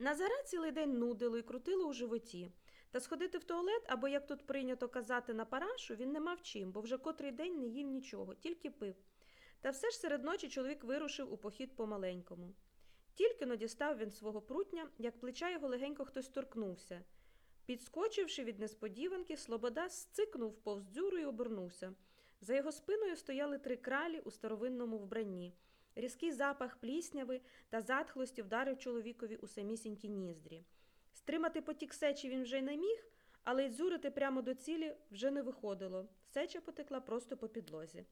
Назара цілий день нудило і крутило у животі. Та сходити в туалет, або, як тут прийнято казати, на парашу, він не мав чим, бо вже котрий день не їв нічого, тільки пив. Та все ж серед ночі чоловік вирушив у похід по-маленькому. Тільки но дістав він свого прутня, як плеча його легенько хтось торкнувся. Підскочивши від несподіванки, Слобода сцикнув повз дзюру і обернувся. За його спиною стояли три кралі у старовинному вбранні. Різкий запах плісняви та затхлості вдарив чоловікові у самісінькі ніздрі. Стримати потік сечі він вже й не міг, але й дзюрити прямо до цілі вже не виходило. Сеча потекла просто по підлозі.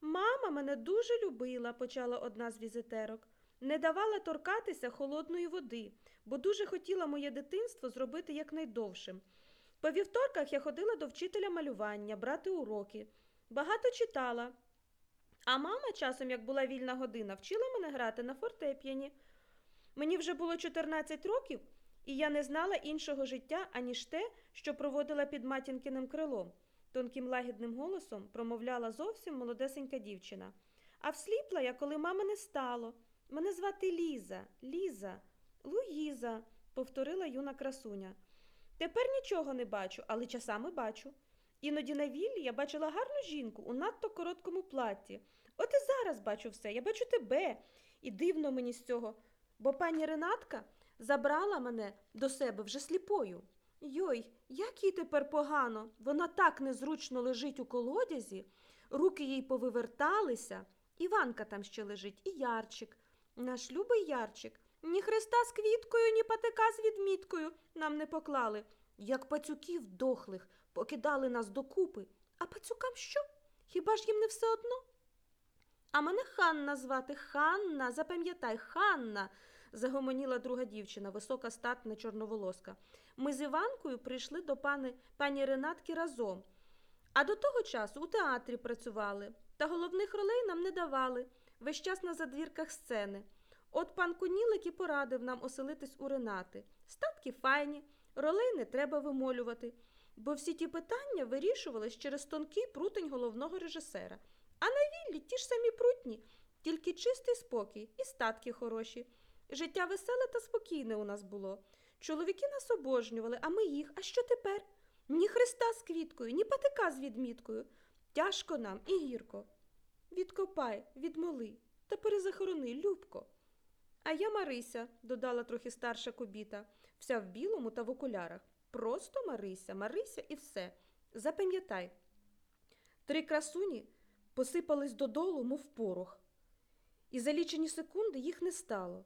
Мама мене дуже любила, почала одна з візитерок. Не давала торкатися холодної води, бо дуже хотіла моє дитинство зробити якнайдовшим. По вівторках я ходила до вчителя малювання, брати уроки. Багато читала. А мама часом, як була вільна година, вчила мене грати на фортеп'яні. Мені вже було 14 років, і я не знала іншого життя, аніж те, що проводила під матінкиним крилом. Тонким лагідним голосом промовляла зовсім молодесенька дівчина. А всліпла я, коли мами не стало. Мене звати Ліза, Ліза, Луїза, повторила юна красуня. Тепер нічого не бачу, але часами бачу. Іноді на віллі я бачила гарну жінку у надто короткому платті. От і зараз бачу все, я бачу тебе. І дивно мені з цього, бо пані Ренатка забрала мене до себе вже сліпою. Йой, як їй тепер погано. Вона так незручно лежить у колодязі, руки їй повиверталися. Іванка там ще лежить, і Ярчик. Наш любий Ярчик. Ні хреста з квіткою, ні патика з відміткою нам не поклали. Як пацюків дохлих покидали нас докупи. А пацюкам що? Хіба ж їм не все одно? А мене Ханна звати Ханна, запам'ятай, Ханна, загомоніла друга дівчина, висока статна чорноволоска. Ми з Іванкою прийшли до пани, пані Ренатки разом. А до того часу у театрі працювали, та головних ролей нам не давали, весь час на задвірках сцени. От пан Кунілик і порадив нам оселитись у Ренати. Статки файні, ролей не треба вимолювати, бо всі ті питання вирішувались через тонкий прутень головного режисера. А на віллі ті ж самі прутні, тільки чистий спокій і статки хороші. Життя веселе та спокійне у нас було. Чоловіки нас обожнювали, а ми їх. А що тепер? Ні хреста з квіткою, ні патика з відміткою. Тяжко нам і гірко. Відкопай, відмоли та перезахорони, Любко. А я Марися, додала трохи старша кобіта, вся в білому та в окулярах. Просто Марися, Марися і все. Запам'ятай. Три красуні посипались додолу, мов порох. І за лічені секунди їх не стало.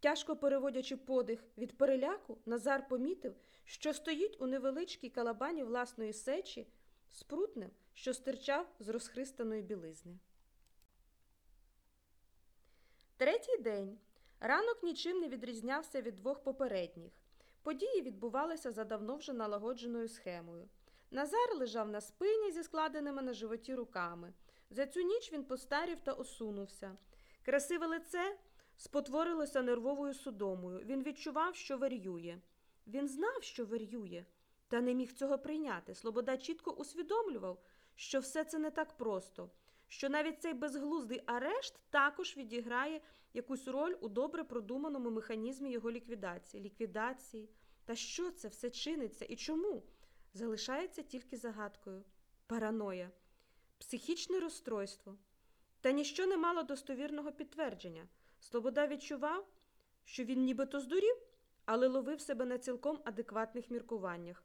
Тяжко переводячи подих від переляку, Назар помітив, що стоїть у невеличкій калабані власної сечі з прутнем, що стирчав з розхристаної білизни. Третій день. Ранок нічим не відрізнявся від двох попередніх. Події відбувалися за давно вже налагодженою схемою. Назар лежав на спині зі складеними на животі руками. За цю ніч він постарів та осунувся. Красиве лице спотворилося нервовою судомою. Він відчував, що варює. Він знав, що варює, та не міг цього прийняти. Слобода чітко усвідомлював, що все це не так просто, що навіть цей безглуздий арешт також відіграє якусь роль у добре продуманому механізмі його ліквідації. Ліквідації. Та що це все чиниться і чому? Залишається тільки загадкою. Параноя, психічне розстройство. Та ніщо не мало достовірного підтвердження. Слобода відчував, що він нібито здурів, але ловив себе на цілком адекватних міркуваннях.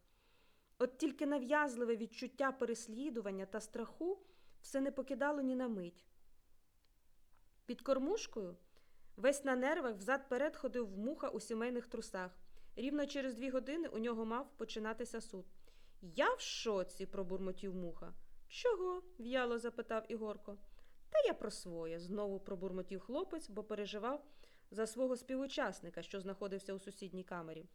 От тільки нав'язливе відчуття переслідування та страху все не покидало ні на мить. Під кормушкою весь на нервах взад-перед ходив в муха у сімейних трусах. Рівно через дві години у нього мав починатися суд. Я в шоці, пробурмотів муха. Чого? в'яло запитав Ігорко. Та я про своє, знову пробурмотів хлопець, бо переживав за свого співучасника, що знаходився у сусідній камері.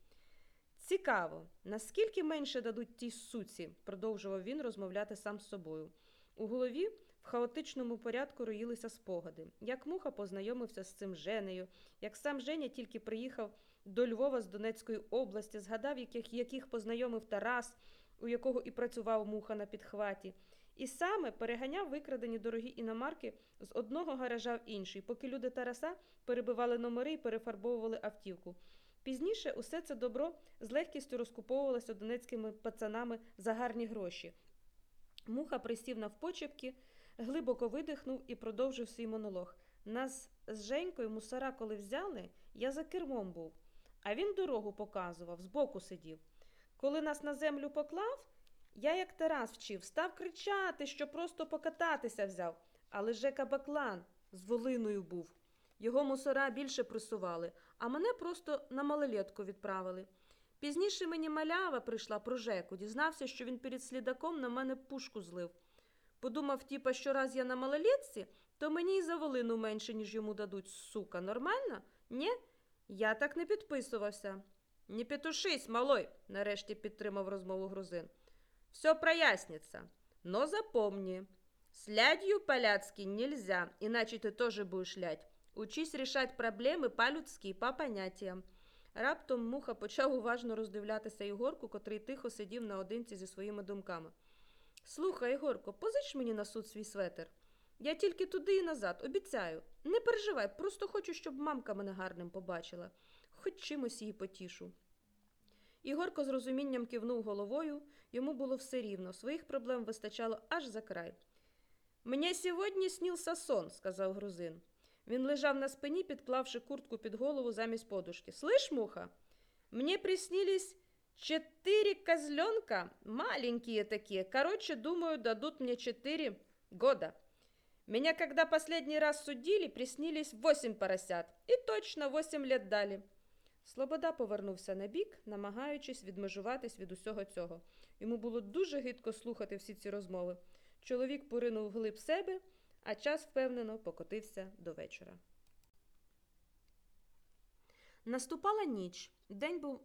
Цікаво, наскільки менше дадуть тій суці, продовжував він розмовляти сам з собою. У голові в хаотичному порядку роїлися спогади, як муха познайомився з цим Женею, як сам Женя тільки приїхав до Львова з Донецької області, згадав, яких, яких познайомив Тарас, у якого і працював муха на підхваті, і саме переганяв викрадені дорогі іномарки з одного гаража в інший, поки люди Тараса перебивали номери і перефарбовували автівку. Пізніше усе це добро з легкістю розкуповувалося донецькими пацанами за гарні гроші. Муха присів навпочепки, глибоко видихнув і продовжив свій монолог. Нас з Женькою мусора, коли взяли, я за кермом був, а він дорогу показував, збоку сидів. Коли нас на землю поклав, я, як Тарас вчив, став кричати, що просто покататися взяв. Але Жека Баклан з Волиною був. Його мусора більше пресували, а мене просто на малолетку відправили. Пізніше мені малява прийшла про Жеку, дізнався, що він перед слідаком на мене пушку злив. Подумав, типа, що раз я на малолетці, то мені й за волину менше, ніж йому дадуть, сука. Нормально? Ні? Я так не підписувався. Не петушись, малой, нарешті підтримав розмову грузин. Все прояснится. Но запомни, с лядью по-ляцки нельзя, иначе ты тоже будешь лять. Учись решать проблеми по-людськи, по поняттям. Раптом муха почав уважно роздивлятися Ігорку, котрий тихо сидів наодинці зі своїми думками. Слухай, Ігорко, позич мені на суд свій светер. Я тільки туди і назад, обіцяю. Не переживай, просто хочу, щоб мамка мене гарним побачила. Хоч чимось її потішу. Ігорко з розумінням кивнув головою, йому було все рівно, своїх проблем вистачало аж за край. Мені сьогодні снівся сон, сказав грузин. Він лежав на спині, підклавши куртку під голову замість подушки. Слышь, муха, мне приснились четыре козленка, маленькие такие. Короче, думаю, дадут мне четыре года. Меня, когда последний раз судили, приснились восемь поросят. І точно восемь лет дали. Слобода повернувся на бік, намагаючись відмежуватись від усього цього. Йому було дуже гидко слухати всі ці розмови. Чоловік поринув глиб себе, а час впевнено покотився до вечора. Наступала ніч. День був